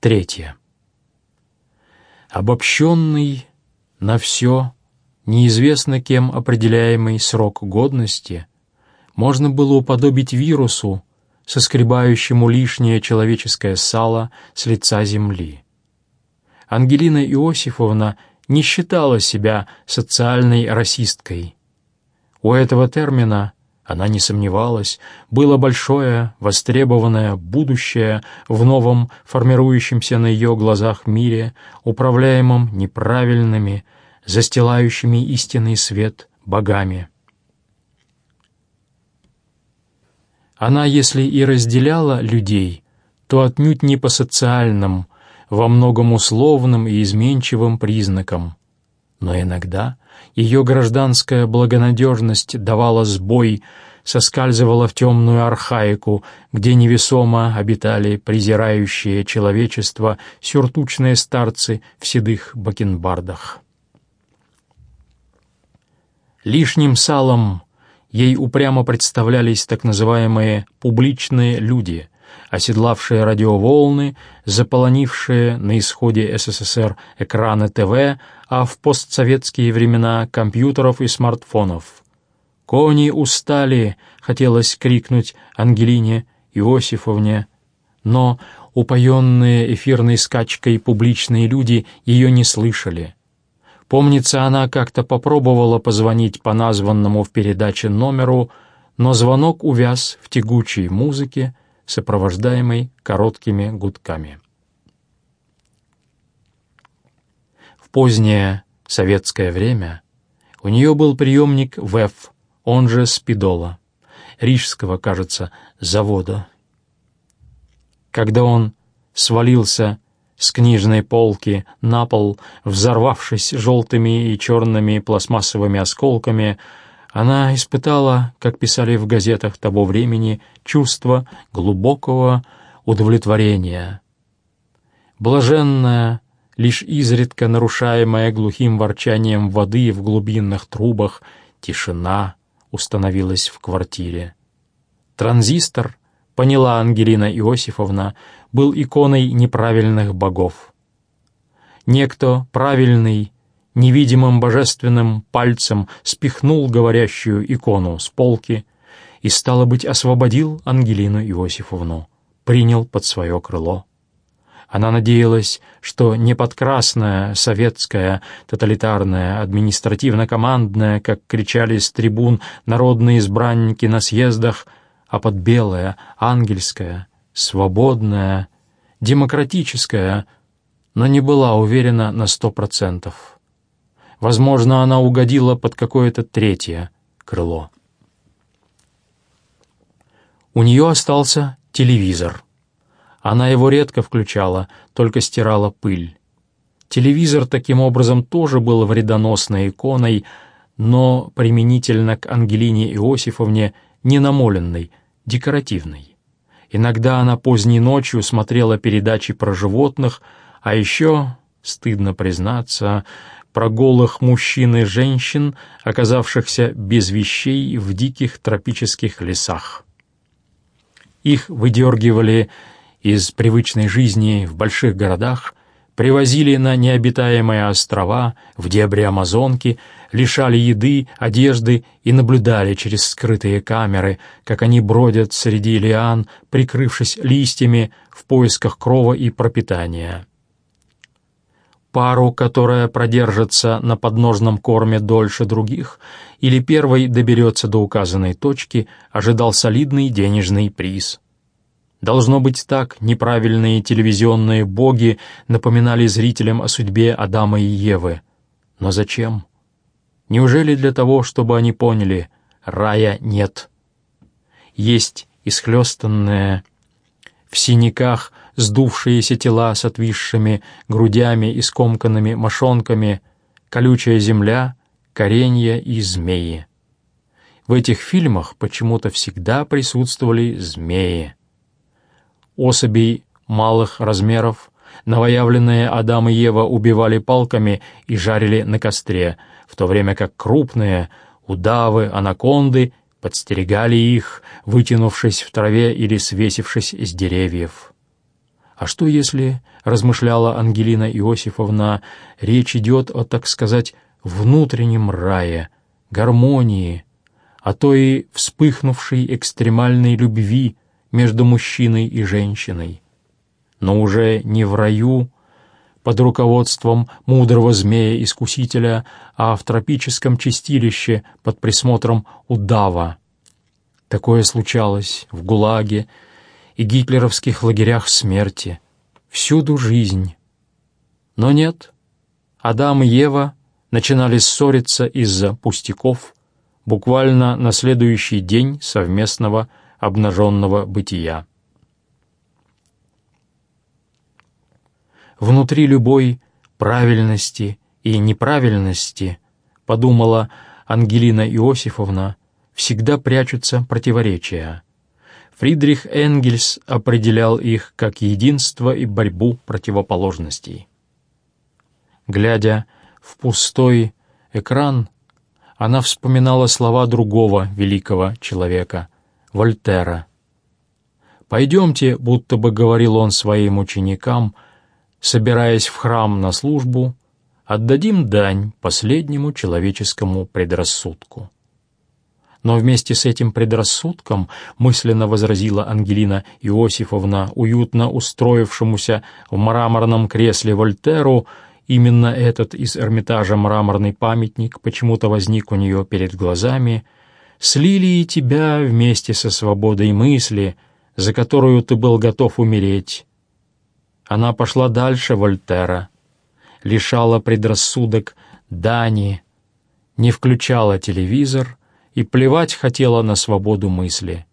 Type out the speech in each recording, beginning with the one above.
Третье. Обобщенный на все, неизвестно кем определяемый срок годности можно было уподобить вирусу, соскребающему лишнее человеческое сало с лица земли. Ангелина Иосифовна не считала себя социальной расисткой. У этого термина, она не сомневалась, было большое, востребованное будущее в новом, формирующемся на ее глазах мире, управляемом неправильными, застилающими истинный свет богами. Она, если и разделяла людей, то отнюдь не по социальным, во многом условным и изменчивым признакам. Но иногда ее гражданская благонадежность давала сбой, соскальзывала в темную архаику, где невесомо обитали презирающие человечество сюртучные старцы в седых бакенбардах. Лишним салом ей упрямо представлялись так называемые «публичные люди», оседлавшие радиоволны, заполонившие на исходе СССР экраны ТВ, а в постсоветские времена компьютеров и смартфонов. «Кони устали!» — хотелось крикнуть Ангелине Иосифовне, но упоенные эфирной скачкой публичные люди ее не слышали — Помнится, она как-то попробовала позвонить по названному в передаче номеру, но звонок увяз в тягучей музыке, сопровождаемой короткими гудками. В позднее советское время у нее был приемник ВЭФ, он же Спидола, рижского, кажется, завода. Когда он свалился с книжной полки на пол, взорвавшись желтыми и черными пластмассовыми осколками, она испытала, как писали в газетах того времени, чувство глубокого удовлетворения. Блаженная, лишь изредка нарушаемая глухим ворчанием воды в глубинных трубах, тишина установилась в квартире. Транзистор, поняла Ангелина Иосифовна, был иконой неправильных богов. Некто правильный, невидимым божественным пальцем спихнул говорящую икону с полки и, стало быть, освободил Ангелину Иосифовну, принял под свое крыло. Она надеялась, что не подкрасная, советская, тоталитарная, административно-командная, как кричали с трибун народные избранники на съездах, а под белая, ангельская, свободная, демократическая, но не была уверена на сто процентов. Возможно, она угодила под какое-то третье крыло. У нее остался телевизор. Она его редко включала, только стирала пыль. Телевизор таким образом тоже был вредоносной иконой, но применительно к Ангелине Иосифовне не намоленной, декоративной. Иногда она поздней ночью смотрела передачи про животных, а еще, стыдно признаться, про голых мужчин и женщин, оказавшихся без вещей в диких тропических лесах. Их выдергивали из привычной жизни в больших городах, привозили на необитаемые острова, в дебри Амазонки, лишали еды, одежды и наблюдали через скрытые камеры, как они бродят среди лиан, прикрывшись листьями в поисках крова и пропитания. Пару, которая продержится на подножном корме дольше других, или первой доберется до указанной точки, ожидал солидный денежный приз. Должно быть так, неправильные телевизионные боги напоминали зрителям о судьбе Адама и Евы. Но зачем? Неужели для того, чтобы они поняли, рая нет? Есть исхлестанные, в синяках сдувшиеся тела с отвисшими грудями и скомканными мошонками, колючая земля, коренья и змеи. В этих фильмах почему-то всегда присутствовали змеи. Особей малых размеров новоявленные Адам и Ева убивали палками и жарили на костре — в то время как крупные удавы, анаконды подстерегали их, вытянувшись в траве или свесившись с деревьев. А что если, размышляла Ангелина Иосифовна, речь идет о, так сказать, внутреннем рае, гармонии, а то и вспыхнувшей экстремальной любви между мужчиной и женщиной. Но уже не в раю, под руководством мудрого змея-искусителя, а в тропическом чистилище под присмотром удава. Такое случалось в ГУЛАГе и гитлеровских лагерях смерти, всюду жизнь. Но нет, Адам и Ева начинали ссориться из-за пустяков буквально на следующий день совместного обнаженного бытия. Внутри любой правильности и неправильности, подумала Ангелина Иосифовна, всегда прячутся противоречия. Фридрих Энгельс определял их как единство и борьбу противоположностей. Глядя в пустой экран, она вспоминала слова другого великого человека, Вольтера. «Пойдемте», — будто бы говорил он своим ученикам, собираясь в храм на службу, отдадим дань последнему человеческому предрассудку. Но вместе с этим предрассудком, мысленно возразила Ангелина Иосифовна, уютно устроившемуся в мраморном кресле Вольтеру, Именно этот из Эрмитажа мраморный памятник почему-то возник у нее перед глазами, слили и тебя вместе со свободой мысли, за которую ты был готов умереть. Она пошла дальше Вольтера, лишала предрассудок Дани, не включала телевизор и плевать хотела на свободу мысли.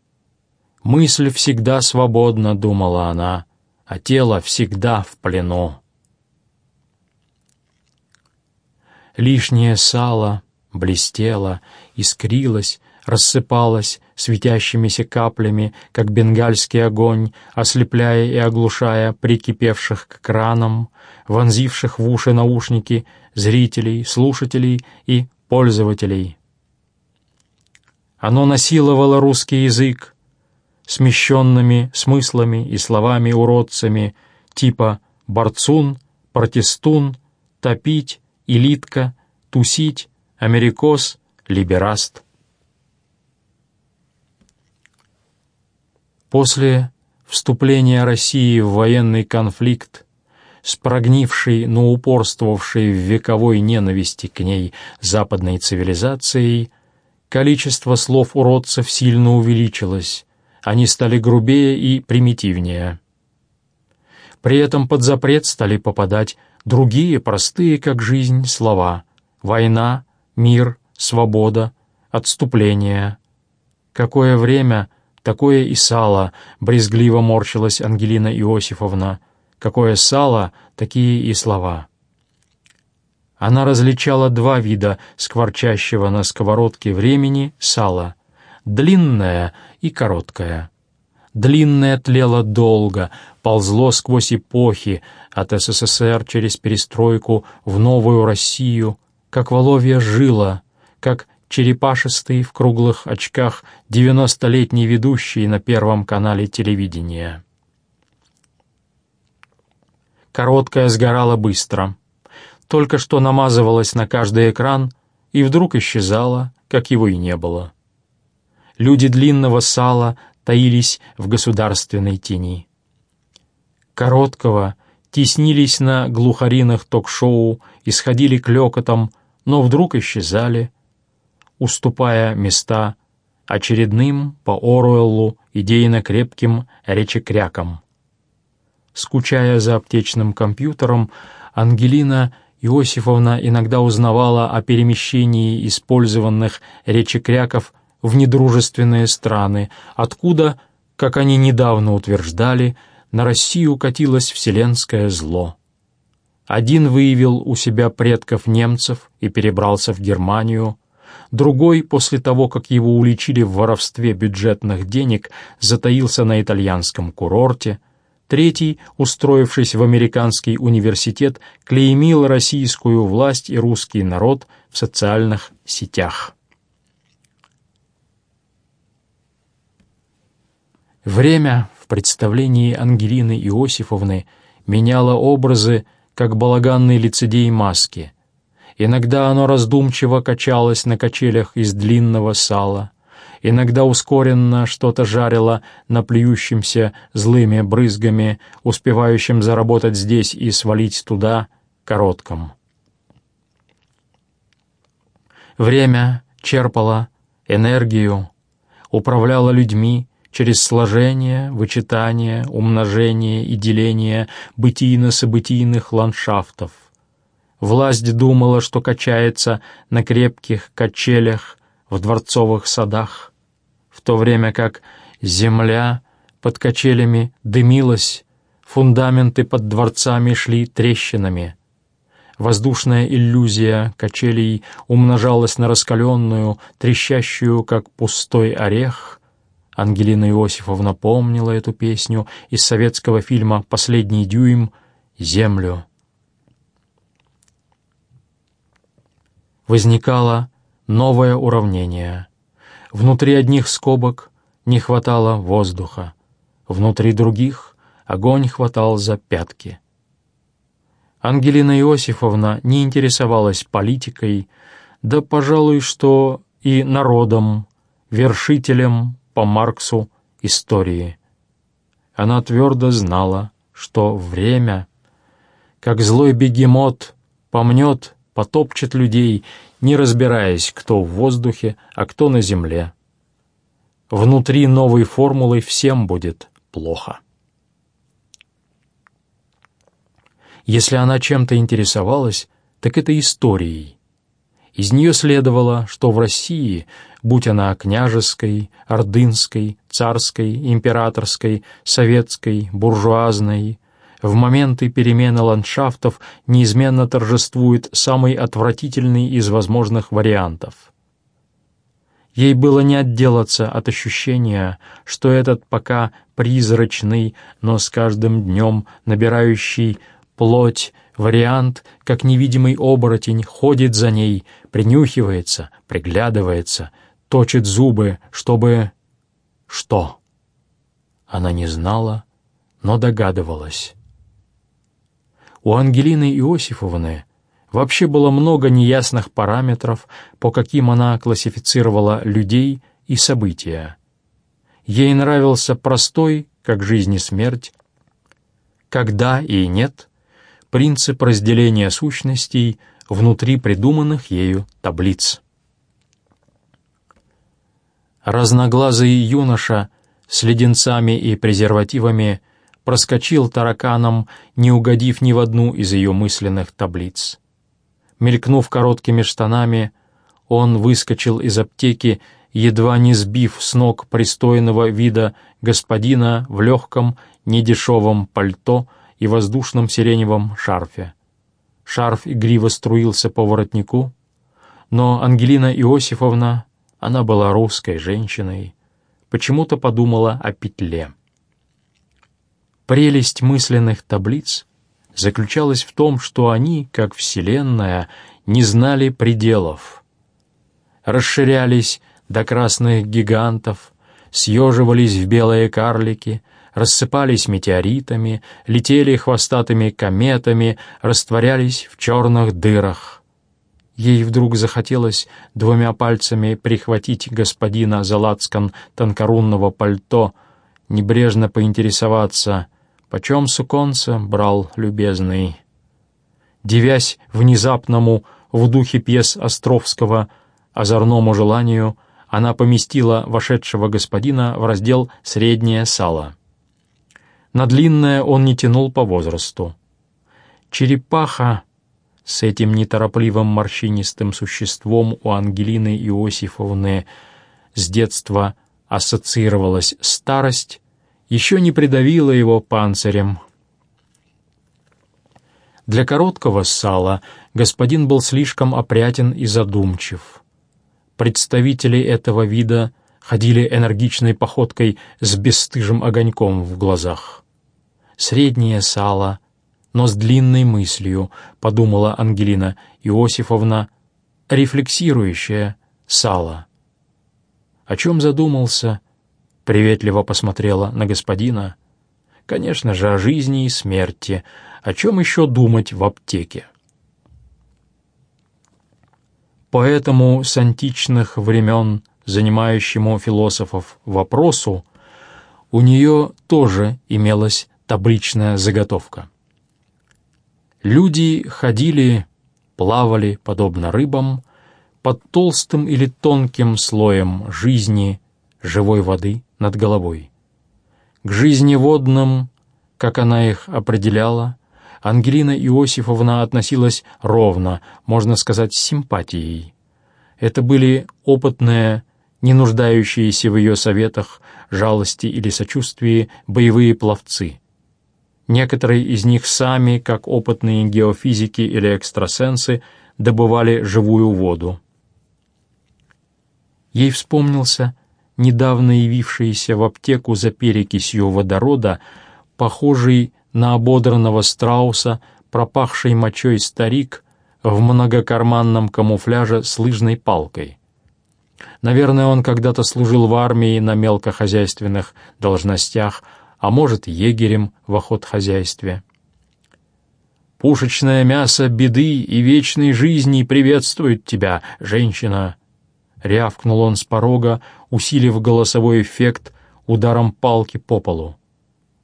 Мысль всегда свободна, думала она, а тело всегда в плену. Лишнее сало блестело, искрилось, рассыпалось светящимися каплями, как бенгальский огонь, ослепляя и оглушая прикипевших к кранам, вонзивших в уши наушники зрителей, слушателей и пользователей. Оно насиловало русский язык смещенными смыслами и словами-уродцами типа «борцун», «протестун», «топить», элитка, тусить, америкос, либераст. После вступления России в военный конфликт, спрогнивший, но упорствовавший в вековой ненависти к ней западной цивилизацией, количество слов уродцев сильно увеличилось, они стали грубее и примитивнее. При этом под запрет стали попадать другие простые, как жизнь, слова — война, мир, свобода, отступление. Какое время, такое и сало, брезгливо морщилась Ангелина Иосифовна. Какое сало, такие и слова. Она различала два вида скворчащего на сковородке времени сала — длинное и короткое. Длинное тлело долго, ползло сквозь эпохи, от СССР через перестройку в новую Россию, как воловья жила, как черепашистый в круглых очках девяностолетний ведущий на Первом канале телевидения. Короткая сгорала быстро. Только что намазывалась на каждый экран и вдруг исчезала, как его и не было. Люди длинного сала таились в государственной тени. Короткого — теснились на глухаринах ток-шоу, исходили клёкотом, но вдруг исчезали, уступая места очередным по Оруэллу идейно крепким речекрякам. Скучая за аптечным компьютером, Ангелина Иосифовна иногда узнавала о перемещении использованных речекряков в недружественные страны, откуда, как они недавно утверждали, на Россию катилось вселенское зло. Один выявил у себя предков немцев и перебрался в Германию, другой, после того, как его уличили в воровстве бюджетных денег, затаился на итальянском курорте, третий, устроившись в американский университет, клеймил российскую власть и русский народ в социальных сетях. Время в представлении Ангелины Иосифовны меняло образы, как балаганный лицедей маски. Иногда оно раздумчиво качалось на качелях из длинного сала, иногда ускоренно что-то жарило на плюющемся злыми брызгами, успевающим заработать здесь и свалить туда, коротком. Время черпало энергию, управляло людьми через сложение, вычитание, умножение и деление бытийно-событийных ландшафтов. Власть думала, что качается на крепких качелях в дворцовых садах, то время как земля под качелями дымилась, фундаменты под дворцами шли трещинами. Воздушная иллюзия качелей умножалась на раскаленную, трещащую, как пустой орех. Ангелина Иосифовна помнила эту песню из советского фильма «Последний дюйм» «Землю». Возникало новое уравнение. Внутри одних скобок не хватало воздуха, внутри других огонь хватал за пятки. Ангелина Иосифовна не интересовалась политикой, да, пожалуй, что и народом, вершителем по Марксу истории. Она твердо знала, что время, как злой бегемот, помнет, потопчет людей, не разбираясь, кто в воздухе, а кто на земле. Внутри новой формулы всем будет плохо. Если она чем-то интересовалась, так это историей. Из нее следовало, что в России, будь она княжеской, ордынской, царской, императорской, советской, буржуазной, в моменты перемены ландшафтов неизменно торжествует самый отвратительный из возможных вариантов. Ей было не отделаться от ощущения, что этот пока призрачный, но с каждым днем набирающий плоть, вариант, как невидимый оборотень, ходит за ней, принюхивается, приглядывается, точит зубы, чтобы... Что? Она не знала, но догадывалась. У Ангелины Иосифовны вообще было много неясных параметров, по каким она классифицировала людей и события. Ей нравился простой, как жизнь и смерть, когда и нет, принцип разделения сущностей внутри придуманных ею таблиц. Разноглазый юноша с леденцами и презервативами проскочил тараканом, не угодив ни в одну из ее мысленных таблиц. Мелькнув короткими штанами, он выскочил из аптеки, едва не сбив с ног пристойного вида господина в легком, недешевом пальто и воздушном сиреневом шарфе. Шарф игриво струился по воротнику, но Ангелина Иосифовна, она была русской женщиной, почему-то подумала о петле. Прелесть мысленных таблиц заключалась в том, что они, как Вселенная, не знали пределов. Расширялись до красных гигантов, съеживались в белые карлики — рассыпались метеоритами, летели хвостатыми кометами, растворялись в черных дырах. Ей вдруг захотелось двумя пальцами прихватить господина за лацкан тонкорунного пальто, небрежно поинтересоваться, почем суконца брал любезный. Девясь внезапному в духе пьес Островского озорному желанию, она поместила вошедшего господина в раздел «Среднее сало». На длинное он не тянул по возрасту. Черепаха с этим неторопливым морщинистым существом у Ангелины Иосифовны с детства ассоциировалась старость, еще не придавила его панцирем. Для короткого сала господин был слишком опрятен и задумчив. Представители этого вида ходили энергичной походкой с бесстыжим огоньком в глазах среднее сало, но с длинной мыслью, подумала Ангелина Иосифовна, рефлексирующее сало. О чем задумался, приветливо посмотрела на господина. Конечно же, о жизни и смерти. О чем еще думать в аптеке? Поэтому с античных времен, занимающему философов вопросу, у нее тоже имелась табличная заготовка. Люди ходили, плавали, подобно рыбам, под толстым или тонким слоем жизни, живой воды над головой. К жизневодным, как она их определяла, Ангелина Иосифовна относилась ровно, можно сказать, с симпатией. Это были опытные, не нуждающиеся в ее советах, жалости или сочувствии боевые пловцы. Некоторые из них сами, как опытные геофизики или экстрасенсы, добывали живую воду. Ей вспомнился недавно явившийся в аптеку за перекисью водорода, похожий на ободранного страуса, пропахший мочой старик в многокарманном камуфляже с лыжной палкой. Наверное, он когда-то служил в армии на мелкохозяйственных должностях, а может, егерем в охотхозяйстве. «Пушечное мясо беды и вечной жизни приветствует тебя, женщина!» Рявкнул он с порога, усилив голосовой эффект ударом палки по полу.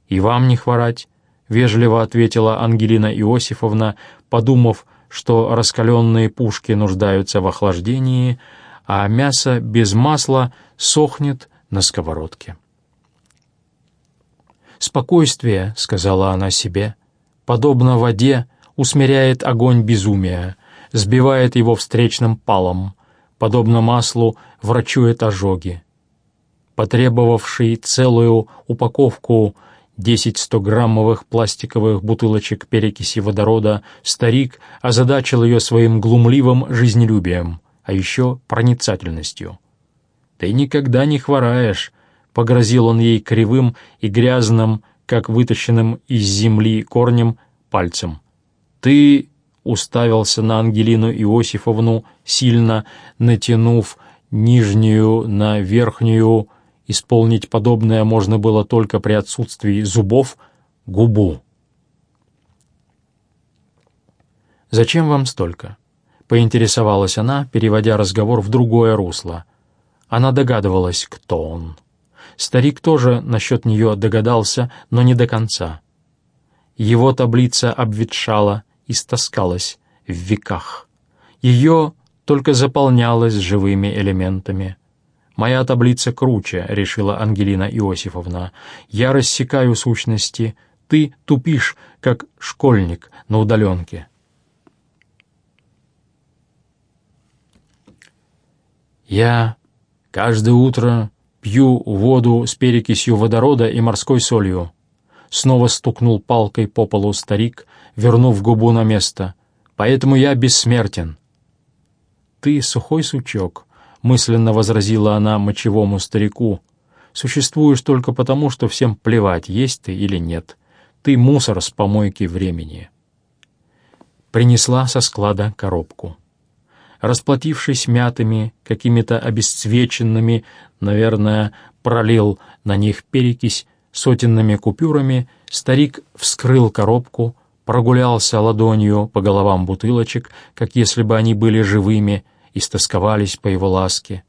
«И вам не хворать», — вежливо ответила Ангелина Иосифовна, подумав, что раскаленные пушки нуждаются в охлаждении, а мясо без масла сохнет на сковородке. «Спокойствие», — сказала она себе, — «подобно воде, усмиряет огонь безумия, сбивает его встречным палом, подобно маслу, врачует ожоги. Потребовавший целую упаковку 10-100-граммовых пластиковых бутылочек перекиси водорода, старик озадачил ее своим глумливым жизнелюбием, а еще проницательностью. «Ты никогда не хвораешь», — погрозил он ей кривым и грязным, как вытащенным из земли корнем, пальцем. «Ты уставился на Ангелину Иосифовну, сильно натянув нижнюю на верхнюю, исполнить подобное можно было только при отсутствии зубов, губу. «Зачем вам столько?» — поинтересовалась она, переводя разговор в другое русло. Она догадывалась, кто он. Старик тоже насчет нее догадался, но не до конца. Его таблица обветшала, истаскалась в веках. Ее только заполнялась живыми элементами. «Моя таблица круче», — решила Ангелина Иосифовна. «Я рассекаю сущности, ты тупишь, как школьник на удаленке». «Я каждое утро пью воду с перекисью водорода и морской солью», снова стукнул палкой по полу старик, вернув губу на место. «Поэтому я бессмертен». «Ты сухой сучок», — мысленно возразила она мочевому старику. «Существуешь только потому, что всем плевать, есть ты или нет. Ты мусор с помойки времени». Принесла со склада коробку. Расплатившись мятыми, какими-то обесцвеченными, наверное, пролил на них перекись, сотенными купюрами, старик вскрыл коробку, прогулялся ладонью по головам бутылочек, как если бы они были живыми, и стосковались по его ласке.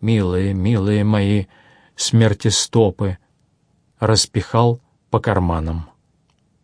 «Милые, милые мои смерти стопы!» распихал по карманам.